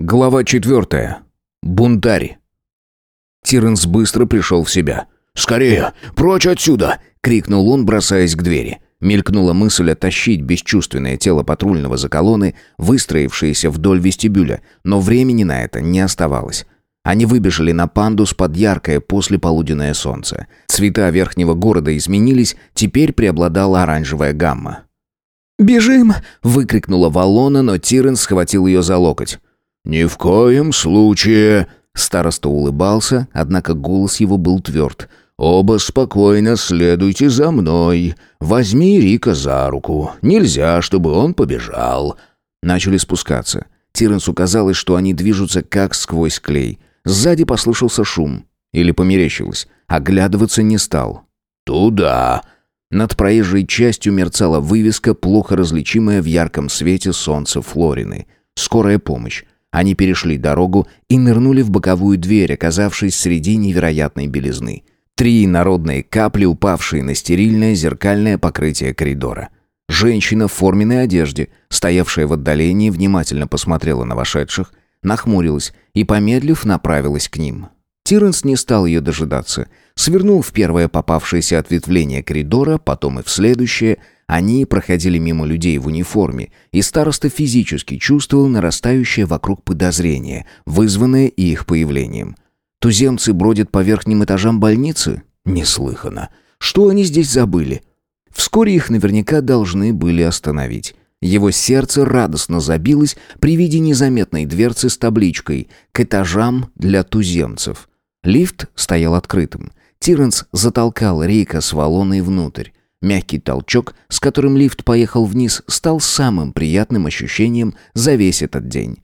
Глава четвертая. Бунтарь. Тиренс быстро пришел в себя. «Скорее! Прочь отсюда!» — крикнул он, бросаясь к двери. Мелькнула мысль оттащить бесчувственное тело патрульного за колонны, выстроившиеся вдоль вестибюля, но времени на это не оставалось. Они выбежали на пандус под яркое послеполуденное солнце. Цвета верхнего города изменились, теперь преобладала оранжевая гамма. «Бежим!» — выкрикнула Валона, но Тиренс схватил ее за локоть. «Ни в коем случае!» Староста улыбался, однако голос его был тверд. «Оба спокойно следуйте за мной. Возьми Рика за руку. Нельзя, чтобы он побежал». Начали спускаться. Тиренсу казалось, что они движутся как сквозь клей. Сзади послышался шум. Или померещилось. Оглядываться не стал. «Туда!» Над проезжей частью мерцала вывеска, плохо различимая в ярком свете солнца Флорины. «Скорая помощь». Они перешли дорогу и нырнули в боковую дверь, оказавшись среди невероятной белизны. Три народные капли, упавшие на стерильное зеркальное покрытие коридора. Женщина в форменной одежде, стоявшая в отдалении, внимательно посмотрела на вошедших, нахмурилась и, помедлив, направилась к ним. Тиренс не стал ее дожидаться. Свернул в первое попавшееся ответвление коридора, потом и в следующее. Они проходили мимо людей в униформе, и староста физически чувствовал нарастающее вокруг подозрение, вызванное их появлением. Туземцы бродят по верхним этажам больницы? Неслыханно. Что они здесь забыли? Вскоре их наверняка должны были остановить. Его сердце радостно забилось при виде незаметной дверцы с табличкой «К этажам для туземцев». Лифт стоял открытым. Тиренс затолкал Рейка с Валоной внутрь. Мягкий толчок, с которым лифт поехал вниз, стал самым приятным ощущением за весь этот день.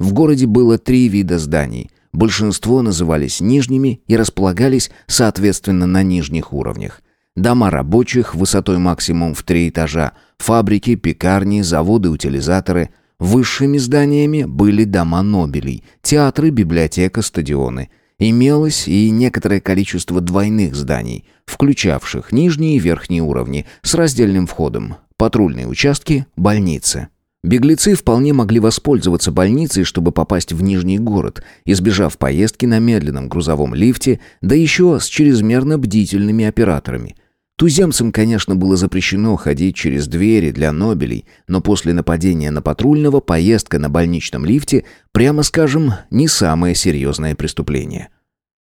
В городе было три вида зданий. Большинство назывались нижними и располагались, соответственно, на нижних уровнях. Дома рабочих высотой максимум в три этажа, фабрики, пекарни, заводы-утилизаторы. Высшими зданиями были дома нобелей, театры, библиотека, стадионы – Имелось и некоторое количество двойных зданий, включавших нижние и верхние уровни, с раздельным входом, патрульные участки, больницы. Беглецы вполне могли воспользоваться больницей, чтобы попасть в Нижний город, избежав поездки на медленном грузовом лифте, да еще с чрезмерно бдительными операторами. Туземцам, конечно, было запрещено ходить через двери для нобелей, но после нападения на патрульного поездка на больничном лифте, прямо скажем, не самое серьезное преступление.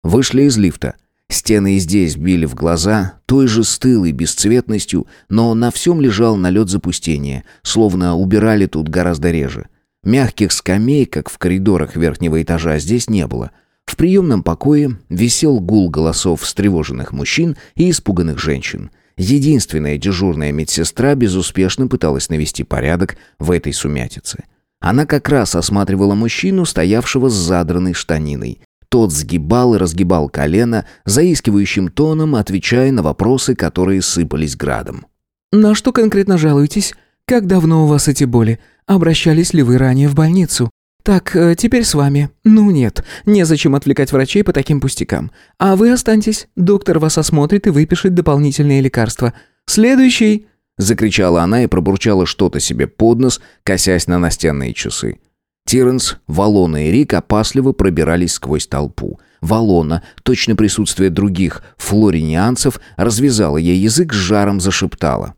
Вышли из лифта. Стены и здесь били в глаза, той же стылой бесцветностью, но на всем лежал налет запустения, словно убирали тут гораздо реже. Мягких скамей, как в коридорах верхнего этажа, здесь не было. В приемном покое висел гул голосов встревоженных мужчин и испуганных женщин. Единственная дежурная медсестра безуспешно пыталась навести порядок в этой сумятице. Она как раз осматривала мужчину, стоявшего с задранной штаниной. Тот сгибал и разгибал колено, заискивающим тоном отвечая на вопросы, которые сыпались градом. «На что конкретно жалуетесь? Как давно у вас эти боли? Обращались ли вы ранее в больницу? Так, э, теперь с вами. Ну нет, незачем отвлекать врачей по таким пустякам. А вы останьтесь, доктор вас осмотрит и выпишет дополнительные лекарства. Следующий...» Закричала она и пробурчала что-то себе под нос, косясь на настенные часы. Тиренс, Валона и Рик опасливо пробирались сквозь толпу. Валона, точно присутствие других флоринианцев, развязала ей язык, с жаром зашептала.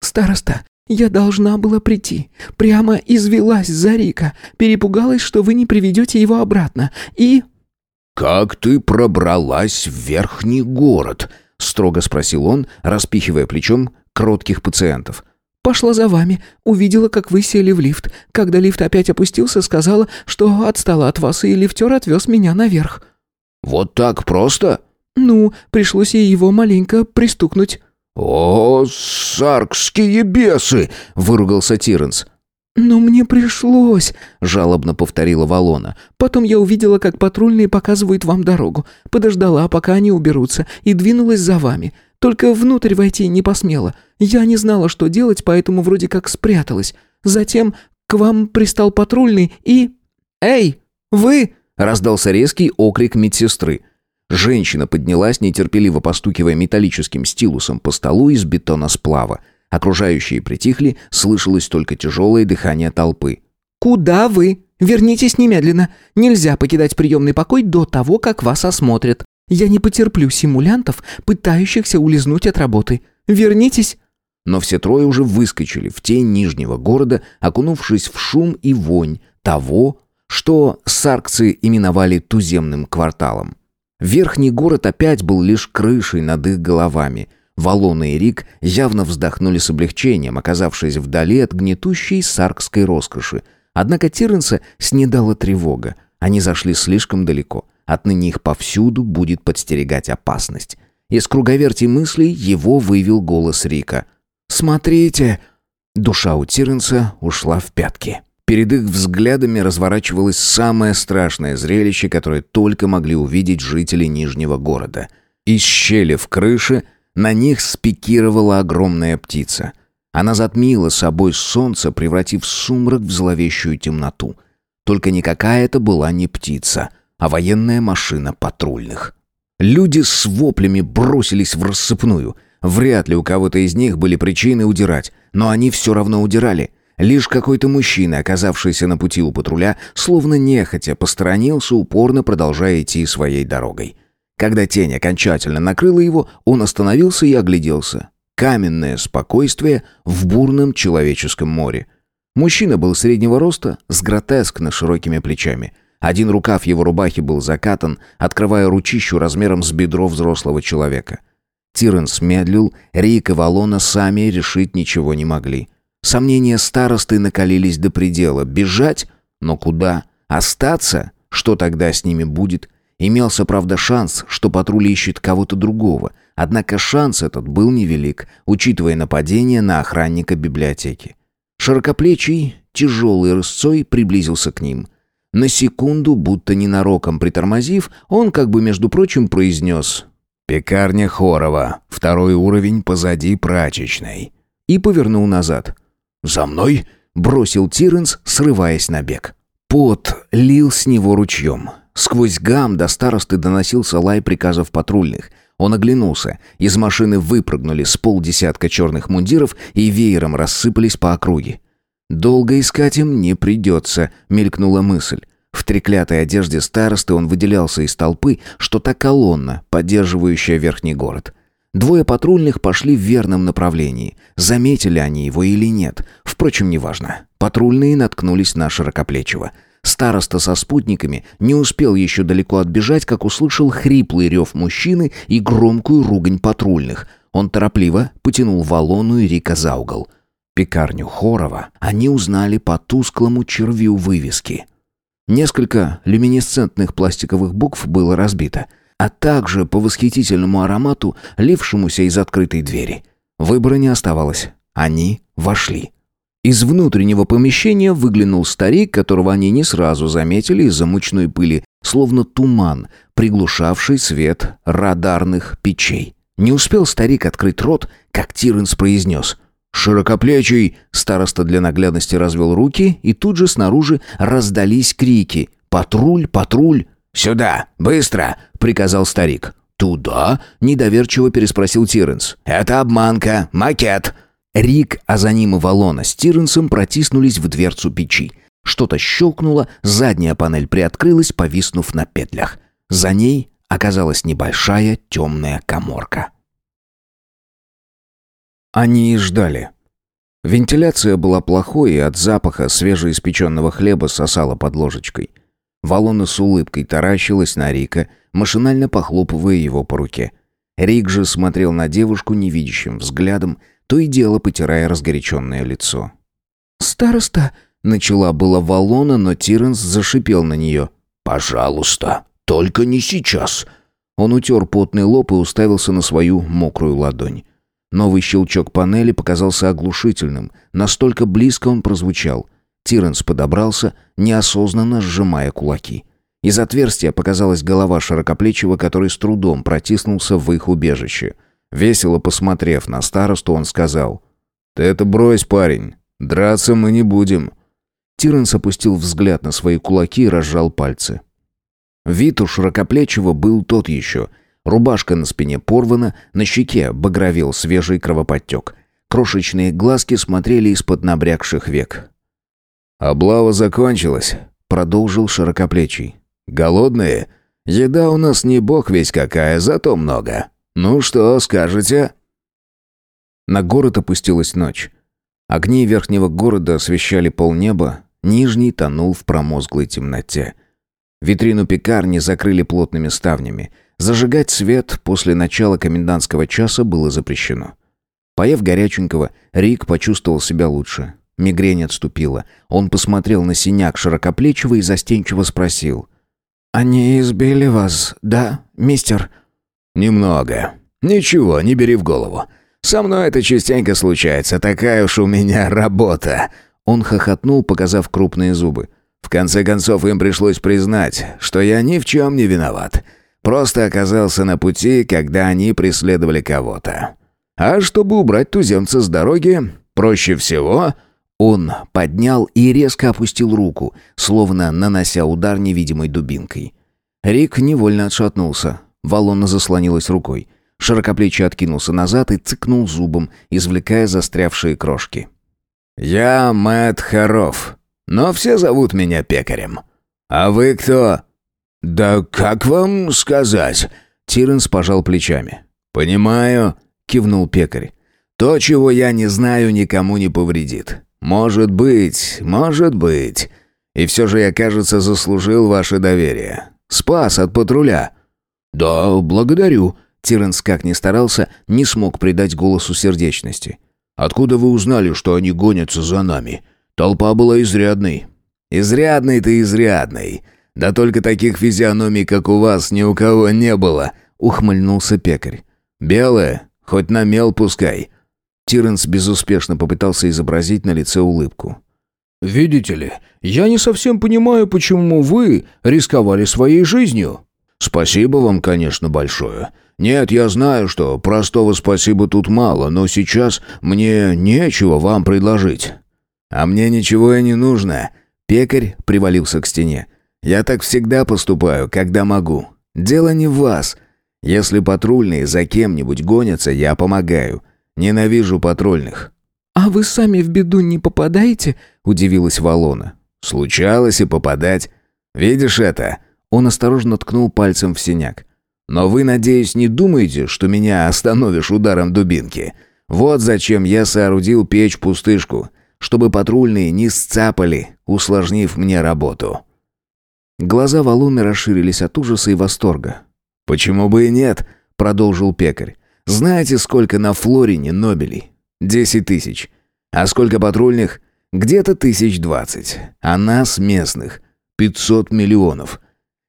«Староста, я должна была прийти. Прямо извелась за Рика. Перепугалась, что вы не приведете его обратно. И...» «Как ты пробралась в верхний город?» — строго спросил он, распихивая плечом кротких пациентов. Пошла за вами, увидела, как вы сели в лифт. Когда лифт опять опустился, сказала, что отстала от вас, и лифтер отвез меня наверх». «Вот так просто?» «Ну, пришлось ей его маленько пристукнуть». «О, саркские бесы!» — выругался Тиренс. «Но мне пришлось», — жалобно повторила Валона. «Потом я увидела, как патрульные показывают вам дорогу. Подождала, пока они уберутся, и двинулась за вами. Только внутрь войти не посмела. Я не знала, что делать, поэтому вроде как спряталась. Затем к вам пристал патрульный и... «Эй, вы!» — раздался резкий окрик медсестры. Женщина поднялась, нетерпеливо постукивая металлическим стилусом по столу из бетона сплава. Окружающие притихли, слышалось только тяжелое дыхание толпы. «Куда вы? Вернитесь немедленно. Нельзя покидать приемный покой до того, как вас осмотрят. Я не потерплю симулянтов, пытающихся улизнуть от работы. Вернитесь!» Но все трое уже выскочили в тень Нижнего города, окунувшись в шум и вонь того, что саркцы именовали туземным кварталом. Верхний город опять был лишь крышей над их головами. Валона и Рик явно вздохнули с облегчением, оказавшись вдали от гнетущей саркской роскоши. Однако Тиренса снедала тревога. Они зашли слишком далеко. Отныне их повсюду будет подстерегать опасность. Из круговерти мыслей его вывел голос Рика. «Смотрите!» Душа у Тиренса ушла в пятки. Перед их взглядами разворачивалось самое страшное зрелище, которое только могли увидеть жители Нижнего города. Из щели в крыше на них спикировала огромная птица. Она затмила собой солнце, превратив сумрак в зловещую темноту. Только никакая это была не птица, а военная машина патрульных. Люди с воплями бросились в рассыпную. Вряд ли у кого-то из них были причины удирать, но они все равно удирали. Лишь какой-то мужчина, оказавшийся на пути у патруля, словно нехотя посторонился, упорно продолжая идти своей дорогой. Когда тень окончательно накрыла его, он остановился и огляделся. Каменное спокойствие в бурном человеческом море. Мужчина был среднего роста, с гротескно широкими плечами – один рукав его рубахи был закатан, открывая ручищу размером с бедро взрослого человека. Тиренс медлил, Рик и Валона сами решить ничего не могли. Сомнения старосты накалились до предела. Бежать? Но куда? Остаться? Что тогда с ними будет? Имелся, правда, шанс, что патруль ищет кого-то другого. Однако шанс этот был невелик, учитывая нападение на охранника библиотеки. Широкоплечий, тяжелый рысцой приблизился к ним – на секунду, будто ненароком притормозив, он как бы, между прочим, произнес «Пекарня Хорова, второй уровень позади прачечной». И повернул назад. «За мной!» — бросил Тиренс, срываясь на бег. Пот лил с него ручьем. Сквозь гам до старосты доносился лай приказов патрульных. Он оглянулся. Из машины выпрыгнули с полдесятка черных мундиров и веером рассыпались по округе. «Долго искать им не придется», — мелькнула мысль. В треклятой одежде старосты он выделялся из толпы, что та колонна, поддерживающая верхний город. Двое патрульных пошли в верном направлении. Заметили они его или нет, впрочем, неважно. Патрульные наткнулись на Широкоплечего. Староста со спутниками не успел еще далеко отбежать, как услышал хриплый рев мужчины и громкую ругань патрульных. Он торопливо потянул Валону и Рика за угол. Пекарню Хорова они узнали по тусклому червю вывески. Несколько люминесцентных пластиковых букв было разбито, а также по восхитительному аромату, лившемуся из открытой двери. Выбора не оставалось. Они вошли. Из внутреннего помещения выглянул старик, которого они не сразу заметили из-за мучной пыли, словно туман, приглушавший свет радарных печей. Не успел старик открыть рот, как Тиренс произнес — «Широкоплечий!» Староста для наглядности развел руки, и тут же снаружи раздались крики. «Патруль! Патруль!» «Сюда! Быстро!» — приказал старик. «Туда?» — недоверчиво переспросил Тиренс. «Это обманка! Макет!» Рик, а за ним и Валона с Тиренсом протиснулись в дверцу печи. Что-то щелкнуло, задняя панель приоткрылась, повиснув на петлях. За ней оказалась небольшая темная коморка. Они и ждали. Вентиляция была плохой, и от запаха свежеиспеченного хлеба сосала под ложечкой. Валона с улыбкой таращилась на Рика, машинально похлопывая его по руке. Рик же смотрел на девушку невидящим взглядом, то и дело потирая разгоряченное лицо. «Староста!» — начала была Валона, но Тиренс зашипел на нее. «Пожалуйста, только не сейчас!» Он утер потный лоб и уставился на свою мокрую ладонь. Новый щелчок панели показался оглушительным. Настолько близко он прозвучал. Тиренс подобрался, неосознанно сжимая кулаки. Из отверстия показалась голова широкоплечего, который с трудом протиснулся в их убежище. Весело посмотрев на старосту, он сказал. «Ты это брось, парень. Драться мы не будем». Тиренс опустил взгляд на свои кулаки и разжал пальцы. Вид у широкоплечего был тот еще — Рубашка на спине порвана, на щеке багровел свежий кровоподтек. Крошечные глазки смотрели из-под набрякших век. «Облава закончилась», продолжил широкоплечий. «Голодные? Еда у нас не бог весь какая, зато много. Ну что, скажете?» На город опустилась ночь. Огни верхнего города освещали полнеба, нижний тонул в промозглой темноте. Витрину пекарни закрыли плотными ставнями. Зажигать свет после начала комендантского часа было запрещено. Поев горяченького, Рик почувствовал себя лучше. Мигрень отступила. Он посмотрел на синяк широкоплечего и застенчиво спросил. «Они избили вас, да, мистер?» «Немного. Ничего, не бери в голову. Со мной это частенько случается, такая уж у меня работа». Он хохотнул, показав крупные зубы. В конце концов, им пришлось признать, что я ни в чем не виноват. Просто оказался на пути, когда они преследовали кого-то. А чтобы убрать туземца с дороги, проще всего... Он поднял и резко опустил руку, словно нанося удар невидимой дубинкой. Рик невольно отшатнулся. Валона заслонилась рукой. Широкоплечий откинулся назад и цыкнул зубом, извлекая застрявшие крошки. «Я Мэтт Харов, но все зовут меня пекарем. А вы кто?» «Да как вам сказать?» Тиренс пожал плечами. «Понимаю», — кивнул пекарь. «То, чего я не знаю, никому не повредит. Может быть, может быть. И все же я, кажется, заслужил ваше доверие. Спас от патруля». «Да, благодарю», — Тиренс как ни старался, не смог придать голосу сердечности. «Откуда вы узнали, что они гонятся за нами? Толпа была изрядной». «Изрядной-то изрядной. Да только таких физиономий, как у вас, ни у кого не было», — ухмыльнулся пекарь. «Белая, хоть на мел пускай». Тиренс безуспешно попытался изобразить на лице улыбку. «Видите ли, я не совсем понимаю, почему вы рисковали своей жизнью». «Спасибо вам, конечно, большое. Нет, я знаю, что простого спасибо тут мало, но сейчас мне нечего вам предложить». «А мне ничего и не нужно». Пекарь привалился к стене. «Я так всегда поступаю, когда могу. Дело не в вас. Если патрульные за кем-нибудь гонятся, я помогаю. Ненавижу патрульных». «А вы сами в беду не попадаете?» – удивилась Валона. «Случалось и попадать. Видишь это?» Он осторожно ткнул пальцем в синяк. «Но вы, надеюсь, не думаете, что меня остановишь ударом дубинки? Вот зачем я соорудил печь-пустышку чтобы патрульные не сцапали, усложнив мне работу. Глаза Валуны расширились от ужаса и восторга. «Почему бы и нет?» — продолжил пекарь. «Знаете, сколько на Флорине Нобелей? Десять тысяч. А сколько патрульных? Где-то тысяч двадцать. А нас, местных, пятьсот миллионов.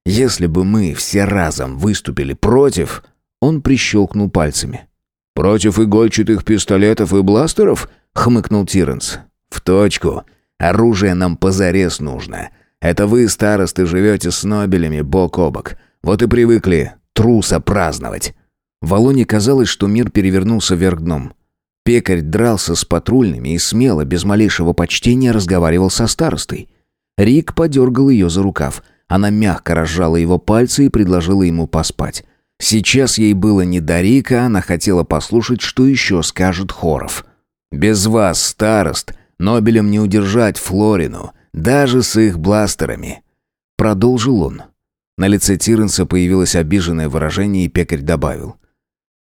Если бы мы все разом выступили против...» Он прищелкнул пальцами. «Против игольчатых пистолетов и бластеров?» — хмыкнул Тиренс. «В точку. Оружие нам позарез нужно. Это вы, старосты, живете с Нобелями бок о бок. Вот и привыкли труса праздновать». Волоне казалось, что мир перевернулся вверх дном. Пекарь дрался с патрульными и смело, без малейшего почтения, разговаривал со старостой. Рик подергал ее за рукав. Она мягко разжала его пальцы и предложила ему поспать. Сейчас ей было не до Рика, она хотела послушать, что еще скажет Хоров. «Без вас, старост, Нобелем не удержать Флорину, даже с их бластерами. Продолжил он. На лице Тиренса появилось обиженное выражение, и пекарь добавил.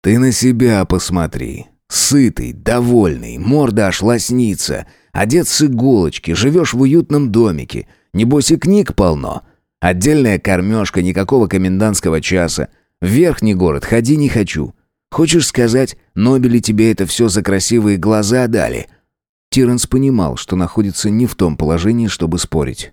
«Ты на себя посмотри. Сытый, довольный, морда аж лоснится. Одет с иголочки, живешь в уютном домике. Небось и книг полно. Отдельная кормежка, никакого комендантского часа. В верхний город ходи не хочу. Хочешь сказать, Нобели тебе это все за красивые глаза дали?» Тиренс понимал, что находится не в том положении, чтобы спорить.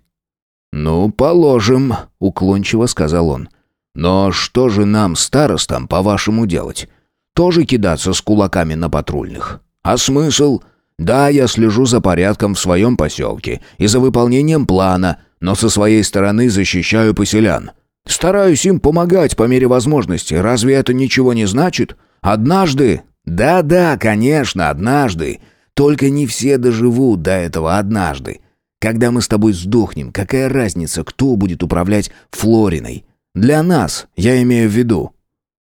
«Ну, положим», — уклончиво сказал он. «Но что же нам, старостам, по-вашему делать? Тоже кидаться с кулаками на патрульных? А смысл? Да, я слежу за порядком в своем поселке и за выполнением плана, но со своей стороны защищаю поселян. Стараюсь им помогать по мере возможности. Разве это ничего не значит? Однажды... Да-да, конечно, однажды только не все доживут до этого однажды. Когда мы с тобой сдохнем, какая разница, кто будет управлять Флориной? Для нас, я имею в виду.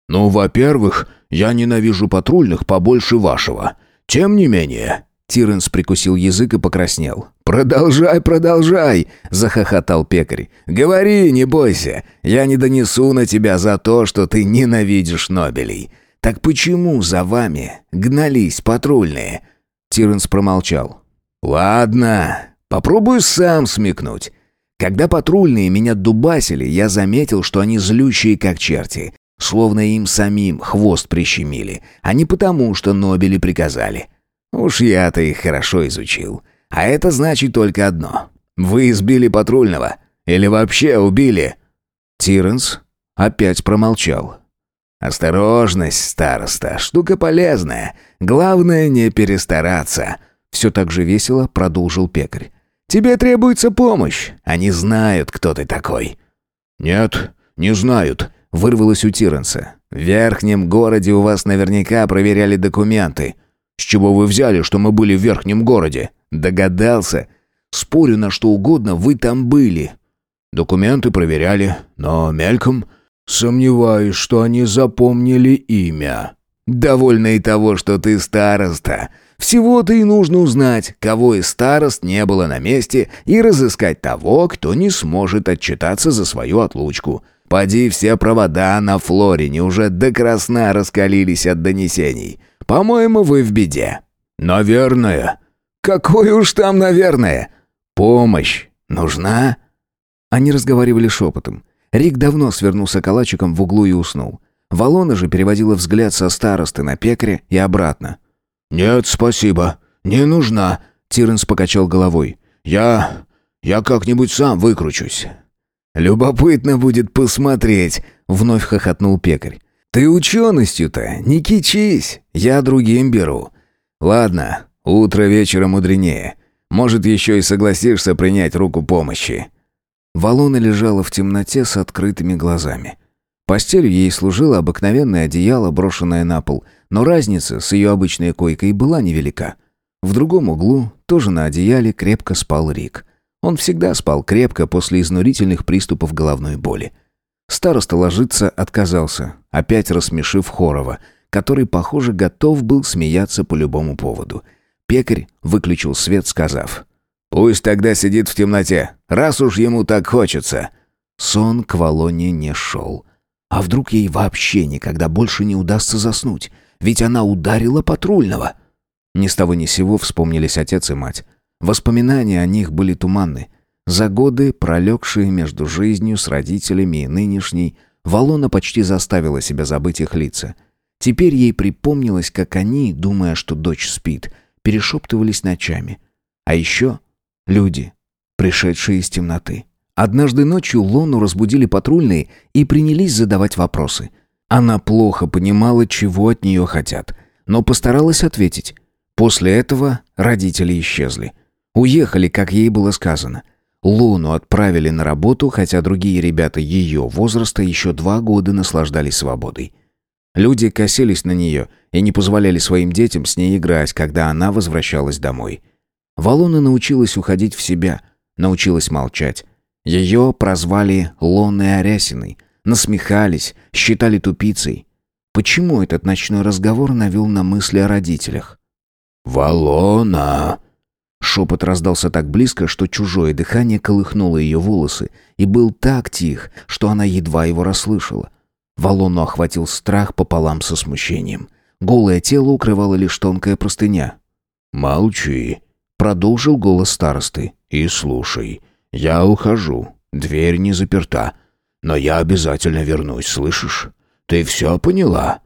Ну, во-первых, я ненавижу патрульных побольше вашего. Тем не менее, Тиренс прикусил язык и покраснел. «Продолжай, продолжай!» — захохотал пекарь. «Говори, не бойся, я не донесу на тебя за то, что ты ненавидишь Нобелей. Так почему за вами гнались патрульные?» Тиренс промолчал. «Ладно, попробую сам смекнуть. Когда патрульные меня дубасили, я заметил, что они злющие как черти, словно им самим хвост прищемили, а не потому, что Нобели приказали. Уж я-то их хорошо изучил. А это значит только одно. Вы избили патрульного. Или вообще убили?» Тиренс опять промолчал. «Осторожность, староста, штука полезная. Главное не перестараться». Все так же весело продолжил пекарь. «Тебе требуется помощь. Они знают, кто ты такой». «Нет, не знают», — вырвалось у Тиренса. «В верхнем городе у вас наверняка проверяли документы». «С чего вы взяли, что мы были в верхнем городе?» «Догадался. Спорю на что угодно, вы там были». «Документы проверяли, но мельком...» «Сомневаюсь, что они запомнили имя». «Довольно и того, что ты староста. Всего-то и нужно узнать, кого из старост не было на месте, и разыскать того, кто не сможет отчитаться за свою отлучку. Поди все провода на Флорине уже до красна раскалились от донесений. По-моему, вы в беде». «Наверное». «Какое уж там, наверное?» «Помощь нужна?» Они разговаривали шепотом. Рик давно свернулся калачиком в углу и уснул. Валона же переводила взгляд со старосты на пекаря и обратно. «Нет, спасибо. Не нужна», — Тиренс покачал головой. «Я... я как-нибудь сам выкручусь». «Любопытно будет посмотреть», — вновь хохотнул пекарь. «Ты ученостью-то не кичись, я другим беру. Ладно, утро вечера мудренее. Может, еще и согласишься принять руку помощи». Валона лежала в темноте с открытыми глазами. Постелью ей служило обыкновенное одеяло, брошенное на пол, но разница с ее обычной койкой была невелика. В другом углу, тоже на одеяле, крепко спал Рик. Он всегда спал крепко после изнурительных приступов головной боли. Староста ложиться отказался, опять рассмешив Хорова, который, похоже, готов был смеяться по любому поводу. Пекарь выключил свет, сказав «Пусть тогда сидит в темноте, раз уж ему так хочется». Сон к Волоне не шел. А вдруг ей вообще никогда больше не удастся заснуть? Ведь она ударила патрульного. Ни с того ни сего вспомнились отец и мать. Воспоминания о них были туманны. За годы, пролегшие между жизнью с родителями и нынешней, Валона почти заставила себя забыть их лица. Теперь ей припомнилось, как они, думая, что дочь спит, перешептывались ночами. А еще люди, пришедшие из темноты. Однажды ночью Лону разбудили патрульные и принялись задавать вопросы. Она плохо понимала, чего от нее хотят, но постаралась ответить. После этого родители исчезли. Уехали, как ей было сказано. Луну отправили на работу, хотя другие ребята ее возраста еще два года наслаждались свободой. Люди косились на нее и не позволяли своим детям с ней играть, когда она возвращалась домой. Валона научилась уходить в себя, научилась молчать, ее прозвали Лонной Арясиной, насмехались, считали тупицей. Почему этот ночной разговор навел на мысли о родителях? «Валона!» Шепот раздался так близко, что чужое дыхание колыхнуло ее волосы, и был так тих, что она едва его расслышала. Валону охватил страх пополам со смущением. Голое тело укрывало лишь тонкая простыня. «Молчи», — продолжил голос старосты, — «и слушай. «Я ухожу. Дверь не заперта. Но я обязательно вернусь, слышишь? Ты все поняла?»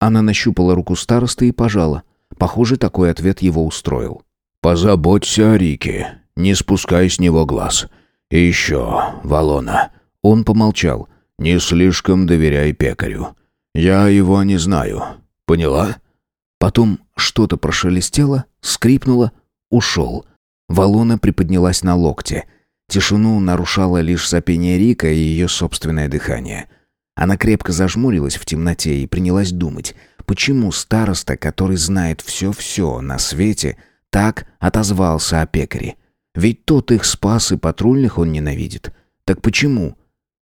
Она нащупала руку старосты и пожала. Похоже, такой ответ его устроил. «Позаботься о Рике. Не спускай с него глаз. И еще, Валона». Он помолчал. «Не слишком доверяй пекарю. Я его не знаю. Поняла?» Потом что-то прошелестело, скрипнуло, ушел. Валона приподнялась на локте — Тишину нарушало лишь сопение Рика и ее собственное дыхание. Она крепко зажмурилась в темноте и принялась думать, почему староста, который знает все-все на свете, так отозвался о пекаре. Ведь тот их спас, и патрульных он ненавидит. Так почему?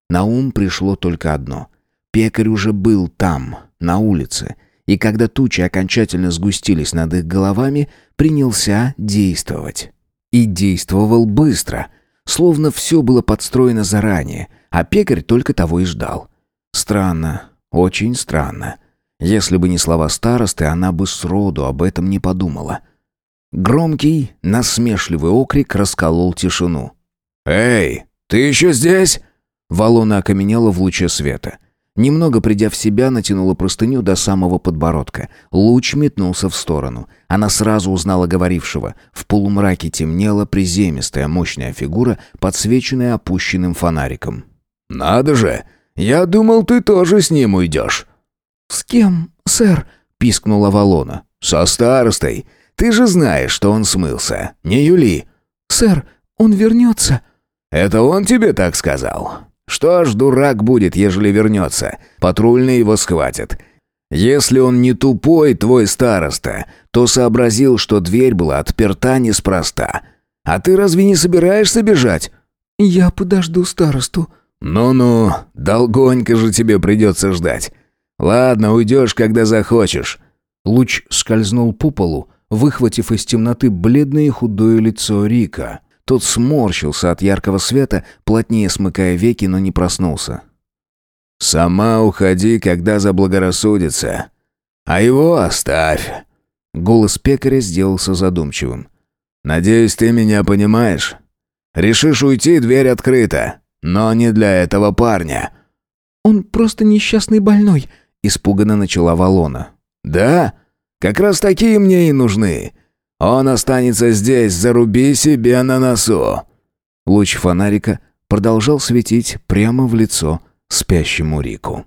На ум пришло только одно. Пекарь уже был там, на улице, и когда тучи окончательно сгустились над их головами, принялся действовать. и действовал быстро, словно все было подстроено заранее, а пекарь только того и ждал. Странно, очень странно. Если бы не слова старосты, она бы сроду об этом не подумала. Громкий, насмешливый окрик расколол тишину. «Эй, ты еще здесь?» Валона окаменела в луче света. Немного придя в себя, натянула простыню до самого подбородка. Луч метнулся в сторону. Она сразу узнала говорившего. В полумраке темнела приземистая мощная фигура, подсвеченная опущенным фонариком. «Надо же! Я думал, ты тоже с ним уйдешь». «С кем, сэр?» — пискнула Валона. «Со старостой. Ты же знаешь, что он смылся. Не Юли». «Сэр, он вернется». «Это он тебе так сказал?» Что ж, дурак будет, ежели вернется. Патрульные его схватят. Если он не тупой, твой староста, то сообразил, что дверь была отперта неспроста. А ты разве не собираешься бежать? Я подожду старосту. Ну-ну, долгонько же тебе придется ждать. Ладно, уйдешь, когда захочешь. Луч скользнул по полу, выхватив из темноты бледное и худое лицо Рика. Тот сморщился от яркого света, плотнее смыкая веки, но не проснулся. «Сама уходи, когда заблагорассудится. А его оставь». Голос пекаря сделался задумчивым. «Надеюсь, ты меня понимаешь? Решишь уйти, дверь открыта. Но не для этого парня». «Он просто несчастный больной», — испуганно начала Валона. «Да? Как раз такие мне и нужны. Он останется здесь, заруби себе на носу!» Луч фонарика продолжал светить прямо в лицо спящему Рику.